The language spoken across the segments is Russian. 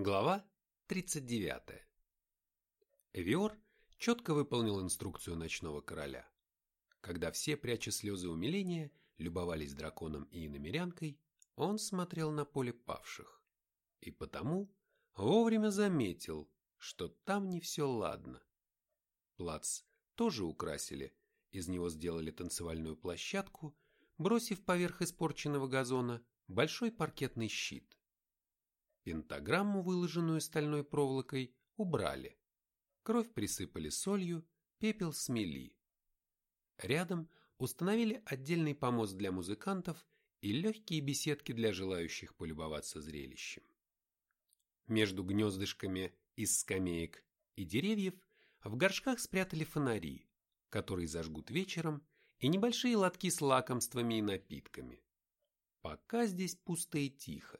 Глава 39. Эвиор четко выполнил инструкцию ночного короля. Когда все, пряча слезы умиления, любовались драконом и иномерянкой, он смотрел на поле павших. И потому вовремя заметил, что там не все ладно. Плац тоже украсили, из него сделали танцевальную площадку, бросив поверх испорченного газона большой паркетный щит. Пентаграмму, выложенную стальной проволокой, убрали. Кровь присыпали солью, пепел смели. Рядом установили отдельный помост для музыкантов и легкие беседки для желающих полюбоваться зрелищем. Между гнездышками из скамеек и деревьев в горшках спрятали фонари, которые зажгут вечером, и небольшие лотки с лакомствами и напитками. Пока здесь пусто и тихо.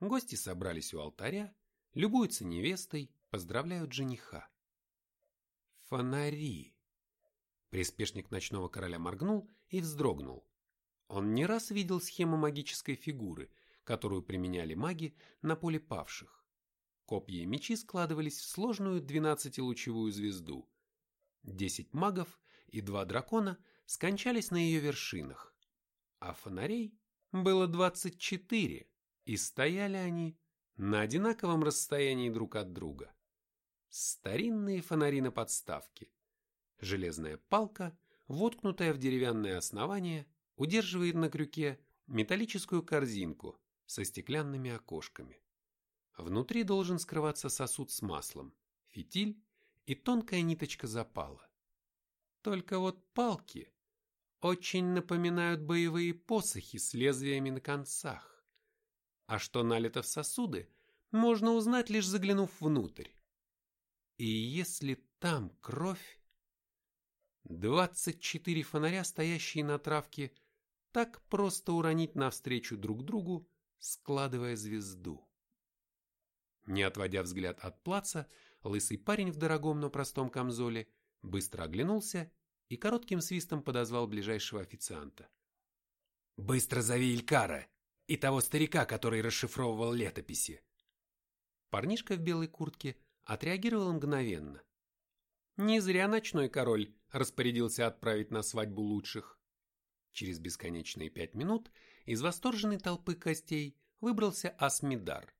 Гости собрались у алтаря, любуются невестой, поздравляют жениха. Фонари. Приспешник ночного короля моргнул и вздрогнул. Он не раз видел схему магической фигуры, которую применяли маги на поле павших. Копья и мечи складывались в сложную двенадцатилучевую звезду. Десять магов и два дракона скончались на ее вершинах, а фонарей было двадцать четыре. И стояли они на одинаковом расстоянии друг от друга. Старинные фонари на подставке. Железная палка, воткнутая в деревянное основание, удерживает на крюке металлическую корзинку со стеклянными окошками. Внутри должен скрываться сосуд с маслом, фитиль и тонкая ниточка запала. Только вот палки очень напоминают боевые посохи с лезвиями на концах. А что налито в сосуды, можно узнать, лишь заглянув внутрь. И если там кровь... Двадцать четыре фонаря, стоящие на травке, так просто уронить навстречу друг другу, складывая звезду. Не отводя взгляд от плаца, лысый парень в дорогом, но простом камзоле быстро оглянулся и коротким свистом подозвал ближайшего официанта. «Быстро зови Илькара!» И того старика, который расшифровывал летописи. Парнишка в белой куртке отреагировал мгновенно. Не зря ночной король распорядился отправить на свадьбу лучших. Через бесконечные пять минут из восторженной толпы костей выбрался Асмидар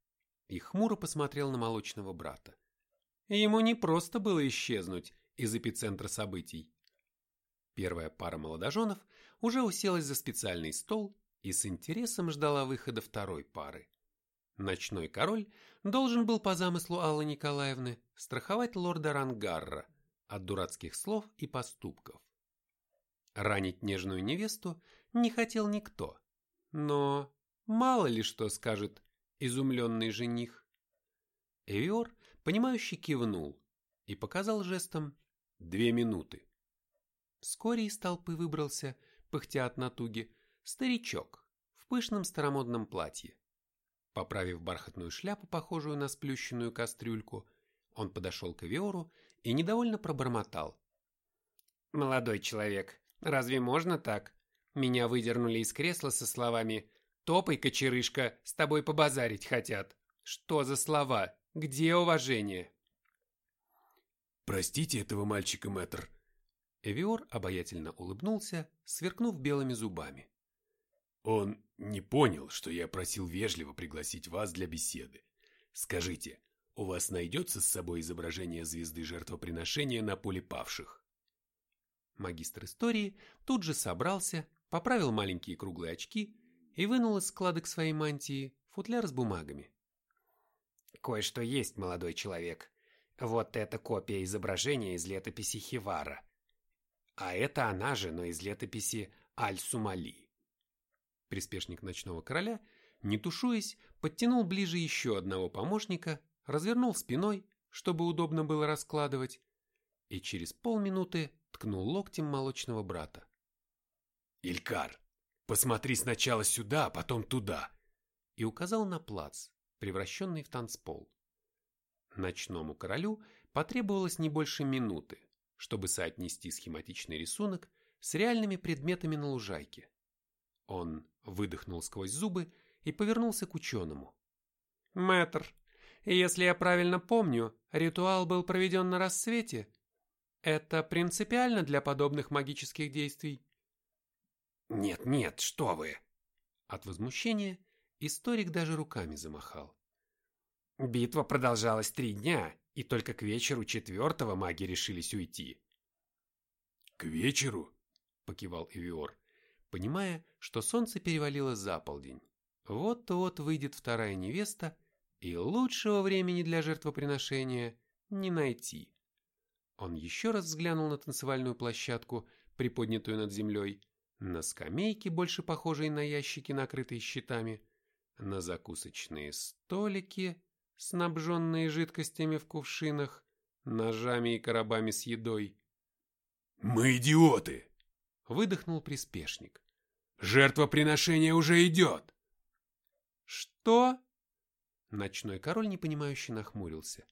и хмуро посмотрел на молочного брата. Ему не просто было исчезнуть из эпицентра событий. Первая пара молодоженов уже уселась за специальный стол и с интересом ждала выхода второй пары. Ночной король должен был по замыслу Аллы Николаевны страховать лорда Рангарра от дурацких слов и поступков. Ранить нежную невесту не хотел никто, но мало ли что скажет изумленный жених. Эвиор, понимающий, кивнул и показал жестом две минуты. Вскоре из толпы выбрался, пыхтя от натуги, Старичок в пышном старомодном платье. Поправив бархатную шляпу, похожую на сплющенную кастрюльку, он подошел к Виору и недовольно пробормотал. «Молодой человек, разве можно так? Меня выдернули из кресла со словами «Топай, кочерышка, с тобой побазарить хотят». Что за слова? Где уважение?» «Простите этого мальчика, мэтр». Эвиор обаятельно улыбнулся, сверкнув белыми зубами. Он не понял, что я просил вежливо пригласить вас для беседы. Скажите, у вас найдется с собой изображение звезды жертвоприношения на поле павших? Магистр истории тут же собрался, поправил маленькие круглые очки и вынул из складок своей мантии футляр с бумагами. Кое-что есть, молодой человек. Вот это копия изображения из летописи Хивара. А это она же, но из летописи Аль-Сумали. Приспешник ночного короля, не тушуясь, подтянул ближе еще одного помощника, развернул спиной, чтобы удобно было раскладывать, и через полминуты ткнул локтем молочного брата. «Илькар, посмотри сначала сюда, а потом туда!» и указал на плац, превращенный в танцпол. Ночному королю потребовалось не больше минуты, чтобы соотнести схематичный рисунок с реальными предметами на лужайке. Он выдохнул сквозь зубы и повернулся к ученому. «Мэтр, Если я правильно помню, ритуал был проведен на рассвете. Это принципиально для подобных магических действий? Нет, нет, что вы. От возмущения историк даже руками замахал. Битва продолжалась три дня, и только к вечеру четвертого маги решились уйти. «К вечеру?» – покивал Эвиор, понимая, что солнце перевалило за полдень. Вот-вот выйдет вторая невеста, и лучшего времени для жертвоприношения не найти. Он еще раз взглянул на танцевальную площадку, приподнятую над землей, на скамейки, больше похожие на ящики, накрытые щитами, на закусочные столики, снабженные жидкостями в кувшинах, ножами и коробами с едой. «Мы идиоты!» — выдохнул приспешник. «Жертвоприношение уже идет!» «Что?» Ночной король непонимающе нахмурился.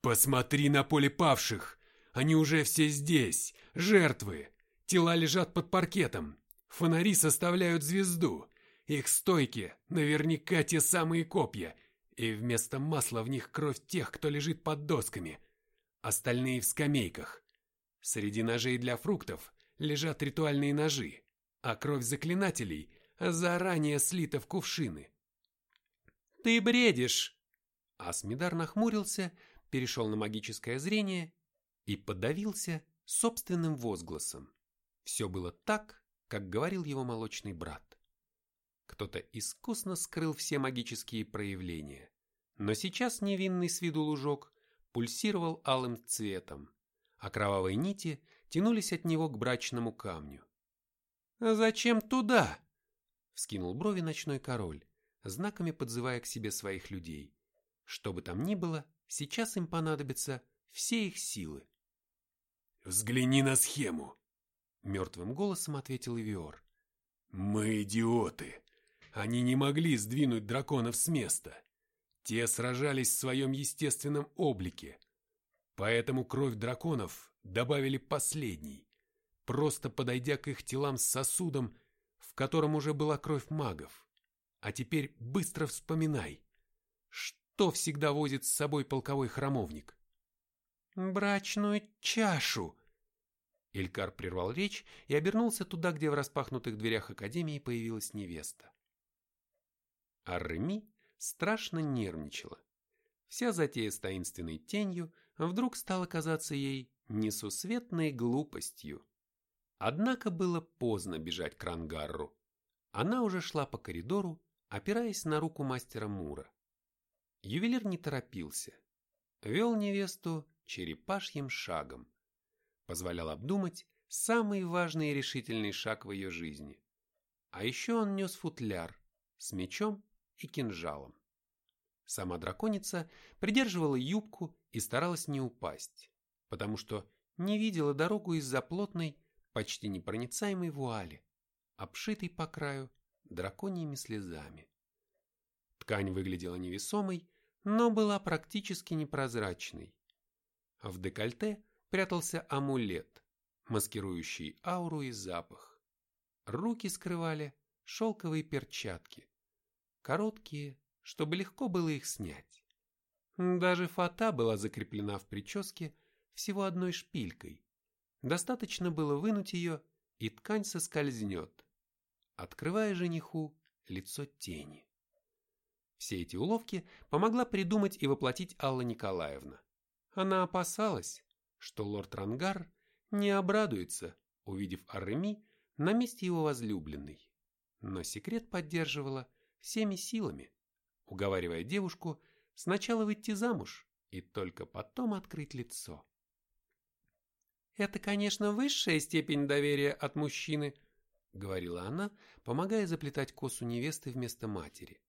«Посмотри на поле павших! Они уже все здесь, жертвы! Тела лежат под паркетом, фонари составляют звезду, их стойки наверняка те самые копья, и вместо масла в них кровь тех, кто лежит под досками. Остальные в скамейках. Среди ножей для фруктов лежат ритуальные ножи, а кровь заклинателей заранее слита в кувшины. «Ты бредишь!» Асмидар нахмурился, перешел на магическое зрение и подавился собственным возгласом. Все было так, как говорил его молочный брат. Кто-то искусно скрыл все магические проявления, но сейчас невинный с виду лужок пульсировал алым цветом, а кровавые нити тянулись от него к брачному камню. «А зачем туда?» — вскинул брови ночной король, знаками подзывая к себе своих людей. Что бы там ни было, сейчас им понадобятся все их силы. «Взгляни на схему!» — мертвым голосом ответил Ивиор. «Мы идиоты! Они не могли сдвинуть драконов с места. Те сражались в своем естественном облике. Поэтому кровь драконов добавили последней, просто подойдя к их телам с сосудом, в котором уже была кровь магов. А теперь быстро вспоминай, что всегда возит с собой полковой храмовник. «Брачную чашу!» Илькар прервал речь и обернулся туда, где в распахнутых дверях Академии появилась невеста. А Реми страшно нервничала. Вся затея с таинственной тенью вдруг стала казаться ей несусветной глупостью. Однако было поздно бежать к Рангарру. Она уже шла по коридору, опираясь на руку мастера Мура. Ювелир не торопился. Вел невесту черепашьим шагом. Позволял обдумать самый важный и решительный шаг в ее жизни. А еще он нес футляр с мечом и кинжалом. Сама драконица придерживала юбку и старалась не упасть, потому что не видела дорогу из-за плотной, почти непроницаемой вуали, обшитой по краю драконьими слезами. Ткань выглядела невесомой, но была практически непрозрачной. В декольте прятался амулет, маскирующий ауру и запах. Руки скрывали шелковые перчатки, короткие, чтобы легко было их снять. Даже фата была закреплена в прическе всего одной шпилькой. Достаточно было вынуть ее, и ткань соскользнет, открывая жениху лицо тени. Все эти уловки помогла придумать и воплотить Алла Николаевна. Она опасалась, что лорд Рангар не обрадуется, увидев Арреми на месте его возлюбленной. Но секрет поддерживала всеми силами, уговаривая девушку сначала выйти замуж и только потом открыть лицо. «Это, конечно, высшая степень доверия от мужчины», — говорила она, помогая заплетать косу невесты вместо матери.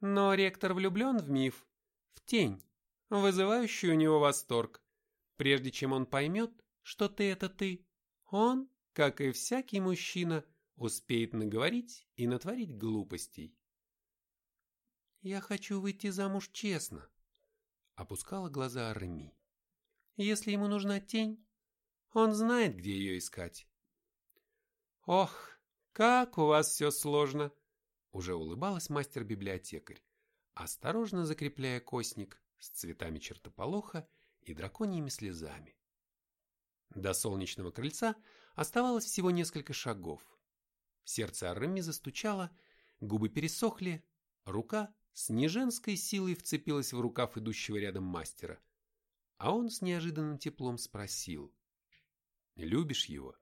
«Но ректор влюблен в миф, в тень, вызывающую у него восторг. Прежде чем он поймет, что ты — это ты, он, как и всякий мужчина, успеет наговорить и натворить глупостей. «Я хочу выйти замуж честно», — опускала глаза Арми. «Если ему нужна тень, он знает, где ее искать». «Ох, как у вас все сложно!» — уже улыбалась мастер-библиотекарь. осторожно закрепляя костник с цветами чертополоха и драконьими слезами. До солнечного крыльца оставалось всего несколько шагов. Сердце Арреми застучало, губы пересохли, рука с неженской силой вцепилась в рукав идущего рядом мастера, а он с неожиданным теплом спросил. «Любишь его?»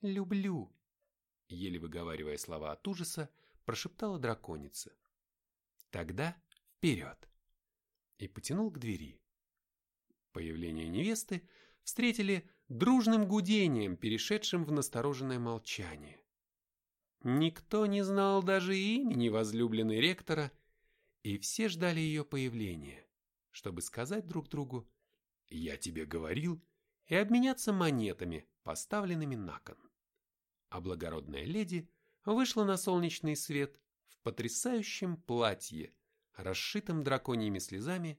«Люблю», — еле выговаривая слова от ужаса, прошептала драконица. «Тогда вперед!» И потянул к двери. Появление невесты встретили дружным гудением, перешедшим в настороженное молчание. Никто не знал даже имени возлюбленной ректора, и все ждали ее появления, чтобы сказать друг другу «Я тебе говорил» и обменяться монетами, поставленными на кон. А благородная леди вышла на солнечный свет в потрясающем платье, расшитом драконьими слезами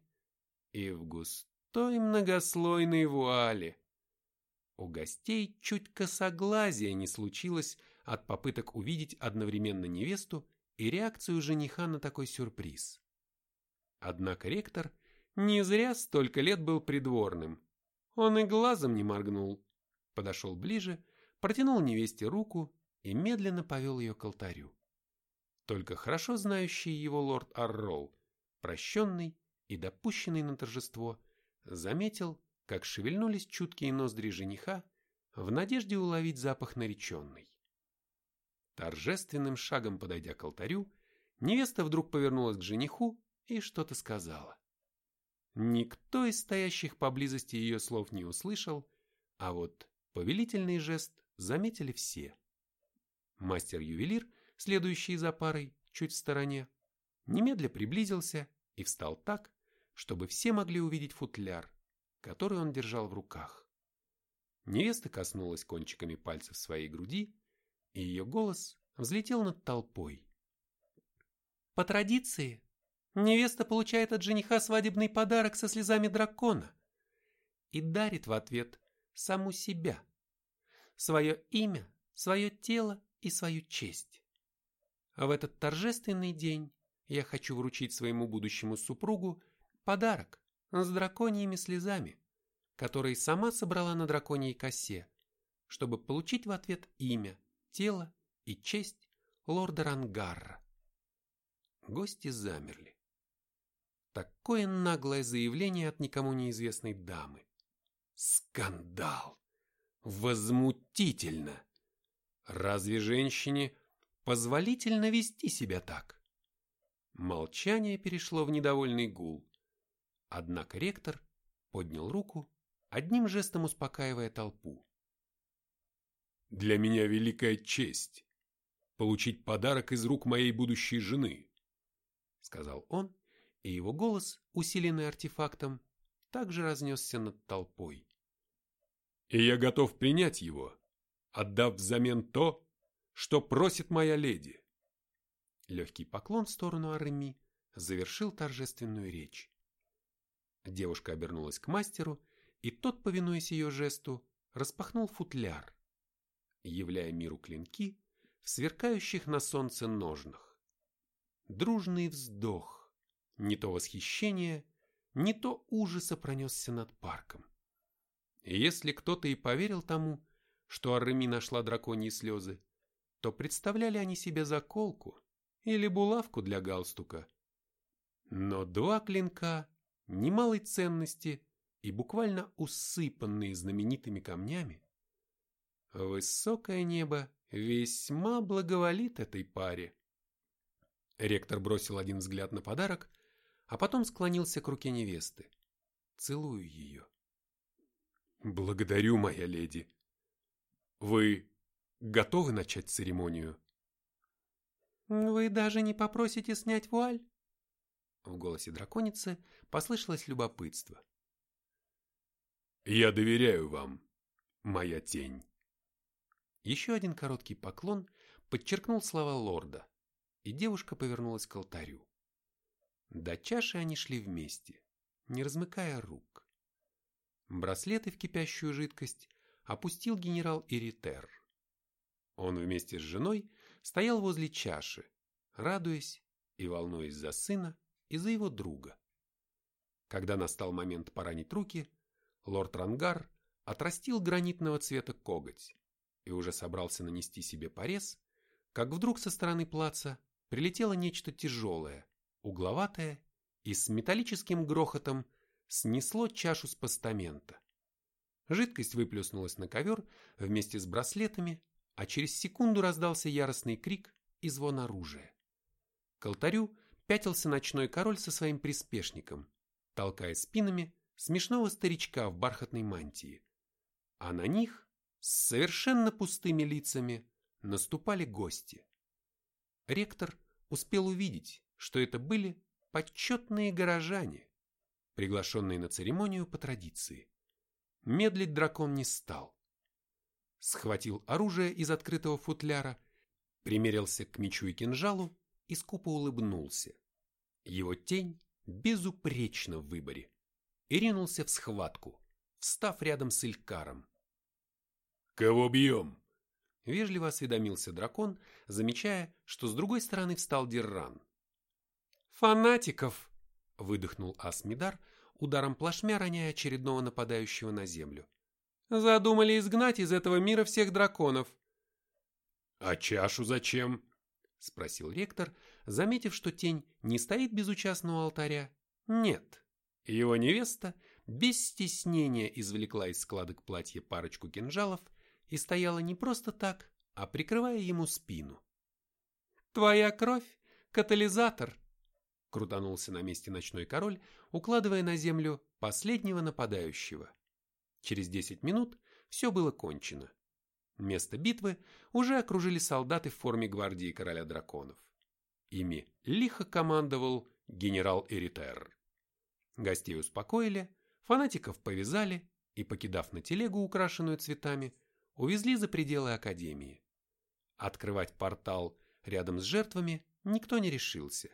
и в густой многослойной вуале. У гостей чуть косоглазия не случилось от попыток увидеть одновременно невесту и реакцию жениха на такой сюрприз. Однако ректор не зря столько лет был придворным. Он и глазом не моргнул. Подошел ближе, протянул невесте руку и медленно повел ее к алтарю. Только хорошо знающий его лорд Аррол, прощенный и допущенный на торжество, заметил, как шевельнулись чуткие ноздри жениха в надежде уловить запах нареченной. Торжественным шагом подойдя к алтарю, невеста вдруг повернулась к жениху и что-то сказала. Никто из стоящих поблизости ее слов не услышал, а вот повелительный жест заметили все. Мастер-ювелир, следующий за парой, чуть в стороне, немедля приблизился и встал так, чтобы все могли увидеть футляр, который он держал в руках. Невеста коснулась кончиками пальцев своей груди, и ее голос взлетел над толпой. По традиции, невеста получает от жениха свадебный подарок со слезами дракона и дарит в ответ саму себя, свое имя, свое тело и свою честь. А в этот торжественный день я хочу вручить своему будущему супругу подарок с драконьими слезами, которые сама собрала на драконьей косе, чтобы получить в ответ имя, тело и честь лорда Рангарра. Гости замерли. Такое наглое заявление от никому неизвестной дамы. Скандал! Возмутительно! Разве женщине позволительно вести себя так? Молчание перешло в недовольный гул. Однако ректор поднял руку, одним жестом успокаивая толпу. «Для меня великая честь получить подарок из рук моей будущей жены», сказал он, и его голос, усиленный артефактом, также разнесся над толпой. «И я готов принять его, отдав взамен то, что просит моя леди». Легкий поклон в сторону Ареми завершил торжественную речь. Девушка обернулась к мастеру, и тот, повинуясь ее жесту, распахнул футляр, являя миру клинки в сверкающих на солнце ножнах. Дружный вздох, не то восхищение, не то ужаса пронесся над парком. Если кто-то и поверил тому, что Арреми нашла драконьи слезы, то представляли они себе заколку или булавку для галстука. Но два клинка немалой ценности и буквально усыпанные знаменитыми камнями, высокое небо весьма благоволит этой паре. Ректор бросил один взгляд на подарок, а потом склонился к руке невесты. Целую ее. «Благодарю, моя леди. Вы готовы начать церемонию?» «Вы даже не попросите снять вуаль?» В голосе драконицы послышалось любопытство. «Я доверяю вам, моя тень». Еще один короткий поклон подчеркнул слова лорда, и девушка повернулась к алтарю. До чаши они шли вместе, не размыкая рук. Браслеты в кипящую жидкость опустил генерал Иритер. Он вместе с женой стоял возле чаши, радуясь и волнуясь за сына и за его друга. Когда настал момент поранить руки, лорд Рангар отрастил гранитного цвета коготь и уже собрался нанести себе порез, как вдруг со стороны плаца прилетело нечто тяжелое, угловатое и с металлическим грохотом снесло чашу с постамента. Жидкость выплеснулась на ковер вместе с браслетами, а через секунду раздался яростный крик и звон оружия. К алтарю пятился ночной король со своим приспешником, толкая спинами смешного старичка в бархатной мантии. А на них, с совершенно пустыми лицами, наступали гости. Ректор успел увидеть, что это были почетные горожане, приглашенные на церемонию по традиции. Медлить дракон не стал. Схватил оружие из открытого футляра, примерился к мечу и кинжалу и скупо улыбнулся. Его тень безупречна в выборе. И ринулся в схватку, встав рядом с Илькаром. «Кого бьем?» Вежливо осведомился дракон, замечая, что с другой стороны встал Дирран. «Фанатиков!» – выдохнул Асмидар, ударом плашмя роняя очередного нападающего на землю. «Задумали изгнать из этого мира всех драконов». «А чашу зачем?» – спросил ректор, заметив, что тень не стоит безучастно у алтаря. Нет, его невеста без стеснения извлекла из складок платья парочку кинжалов и стояла не просто так, а прикрывая ему спину. «Твоя кровь – катализатор!» Крутанулся на месте ночной король, укладывая на землю последнего нападающего. Через десять минут все было кончено. Место битвы уже окружили солдаты в форме гвардии короля драконов. Ими лихо командовал генерал Эритер. Гостей успокоили, фанатиков повязали и, покидав на телегу, украшенную цветами, увезли за пределы Академии. Открывать портал рядом с жертвами никто не решился.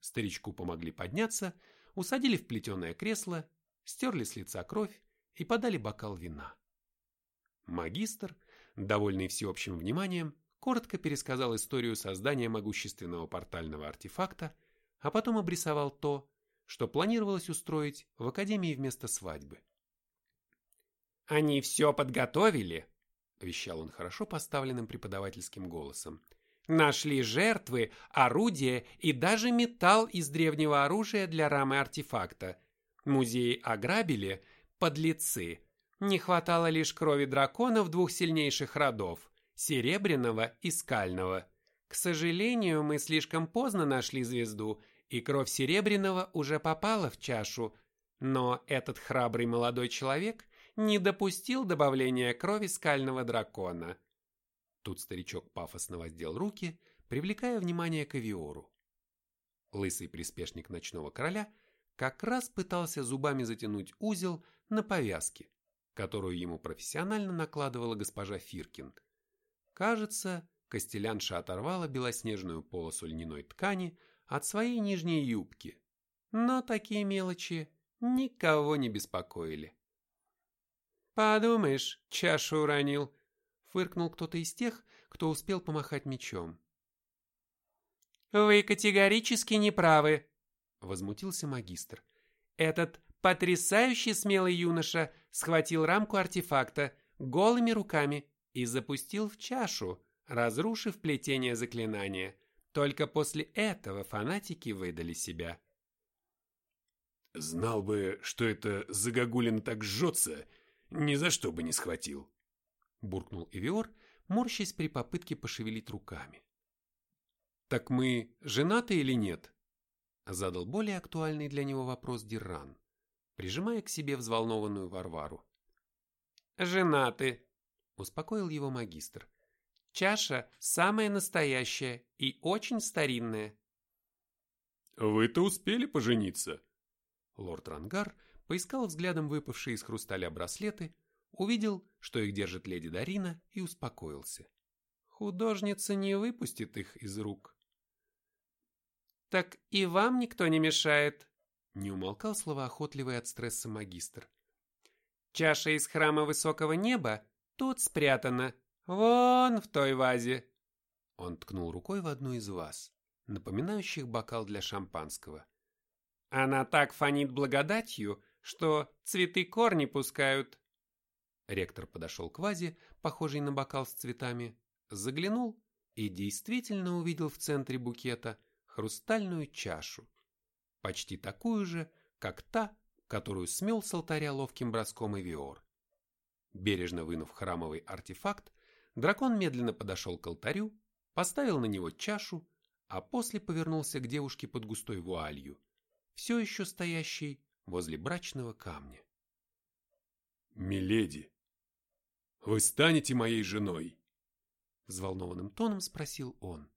Старичку помогли подняться, усадили в плетеное кресло, стерли с лица кровь и подали бокал вина. Магистр, довольный всеобщим вниманием, коротко пересказал историю создания могущественного портального артефакта, а потом обрисовал то, что планировалось устроить в Академии вместо свадьбы. «Они все подготовили», – вещал он хорошо поставленным преподавательским голосом. «Нашли жертвы, орудия и даже металл из древнего оружия для рамы артефакта. Музей ограбили подлецы. Не хватало лишь крови драконов двух сильнейших родов – серебряного и скального. К сожалению, мы слишком поздно нашли звезду, и кровь серебряного уже попала в чашу. Но этот храбрый молодой человек не допустил добавления крови скального дракона. Тут старичок пафосно воздел руки, привлекая внимание к Авиору. Лысый приспешник ночного короля как раз пытался зубами затянуть узел на повязке, которую ему профессионально накладывала госпожа Фиркин. Кажется, Костелянша оторвала белоснежную полосу льняной ткани от своей нижней юбки, но такие мелочи никого не беспокоили. «Подумаешь, чашу уронил», — фыркнул кто-то из тех, кто успел помахать мечом. «Вы категорически неправы», — возмутился магистр. «Этот потрясающий смелый юноша схватил рамку артефакта голыми руками и запустил в чашу, разрушив плетение заклинания. Только после этого фанатики выдали себя». «Знал бы, что это загогулин так жжется, ни за что бы не схватил. Буркнул Эвиор, морщась при попытке пошевелить руками. «Так мы женаты или нет?» Задал более актуальный для него вопрос Дирран, прижимая к себе взволнованную Варвару. «Женаты», — успокоил его магистр. «Чаша самая настоящая и очень старинная». «Вы-то успели пожениться?» Лорд Рангар поискал взглядом выпавшие из хрусталя браслеты, увидел, что их держит леди Дарина, и успокоился. Художница не выпустит их из рук. «Так и вам никто не мешает», — не умолкал словоохотливый от стресса магистр. «Чаша из храма высокого неба тут спрятана, вон в той вазе». Он ткнул рукой в одну из ваз, напоминающих бокал для шампанского — Она так фонит благодатью, что цветы корни пускают. Ректор подошел к вазе, похожей на бокал с цветами, заглянул и действительно увидел в центре букета хрустальную чашу, почти такую же, как та, которую смел с алтаря ловким броском Эвиор. Бережно вынув храмовый артефакт, дракон медленно подошел к алтарю, поставил на него чашу, а после повернулся к девушке под густой вуалью, все еще стоящей возле брачного камня. «Миледи, вы станете моей женой?» Взволнованным тоном спросил он.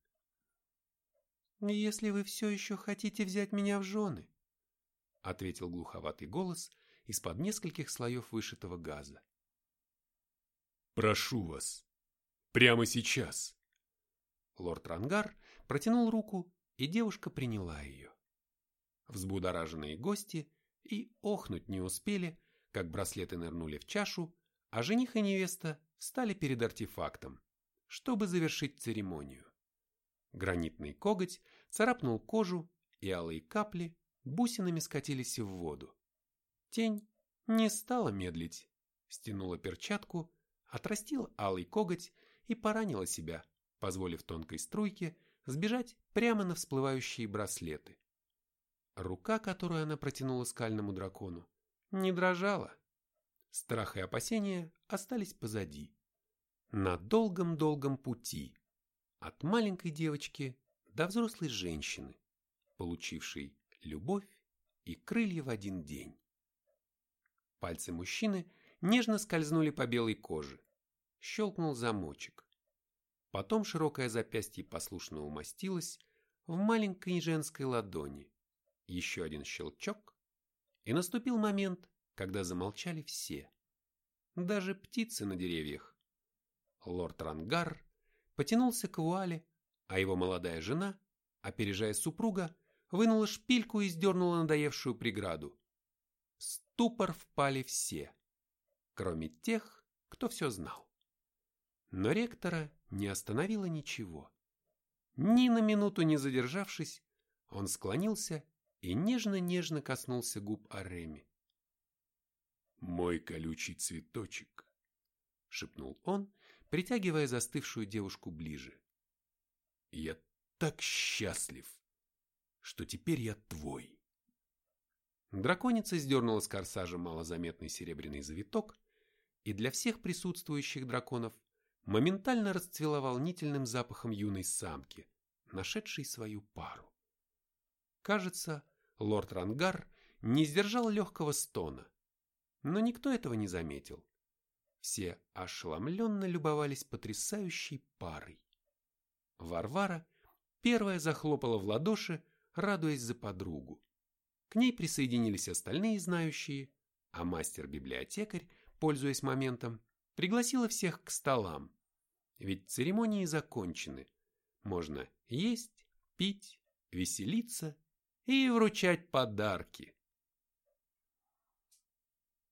«Если вы все еще хотите взять меня в жены», ответил глуховатый голос из-под нескольких слоев вышитого газа. «Прошу вас, прямо сейчас!» Лорд Рангар протянул руку, и девушка приняла ее. Взбудораженные гости и охнуть не успели, как браслеты нырнули в чашу, а жених и невеста встали перед артефактом, чтобы завершить церемонию. Гранитный коготь царапнул кожу, и алые капли бусинами скатились в воду. Тень не стала медлить, стянула перчатку, отрастила алый коготь и поранила себя, позволив тонкой струйке сбежать прямо на всплывающие браслеты. Рука, которую она протянула скальному дракону, не дрожала. Страх и опасения остались позади. На долгом-долгом пути от маленькой девочки до взрослой женщины, получившей любовь и крылья в один день. Пальцы мужчины нежно скользнули по белой коже. Щелкнул замочек. Потом широкое запястье послушно умостилось в маленькой женской ладони. Еще один щелчок, и наступил момент, когда замолчали все. Даже птицы на деревьях. Лорд Рангар потянулся к вуале, а его молодая жена, опережая супруга, вынула шпильку и сдернула надоевшую преграду. В ступор впали все, кроме тех, кто все знал. Но ректора не остановило ничего. Ни на минуту не задержавшись, он склонился и нежно-нежно коснулся губ Ареми. «Мой колючий цветочек», — шепнул он, притягивая застывшую девушку ближе. «Я так счастлив!» что теперь я твой. Драконица сдернула с корсажа малозаметный серебряный завиток, и для всех присутствующих драконов моментально расцвела волнительным запахом юной самки, нашедшей свою пару. Кажется, лорд Рангар не сдержал легкого стона, но никто этого не заметил. Все ошеломленно любовались потрясающей парой. Варвара первая захлопала в ладоши, радуясь за подругу. К ней присоединились остальные знающие, а мастер-библиотекарь, пользуясь моментом, пригласила всех к столам. Ведь церемонии закончены. Можно есть, пить, веселиться и вручать подарки.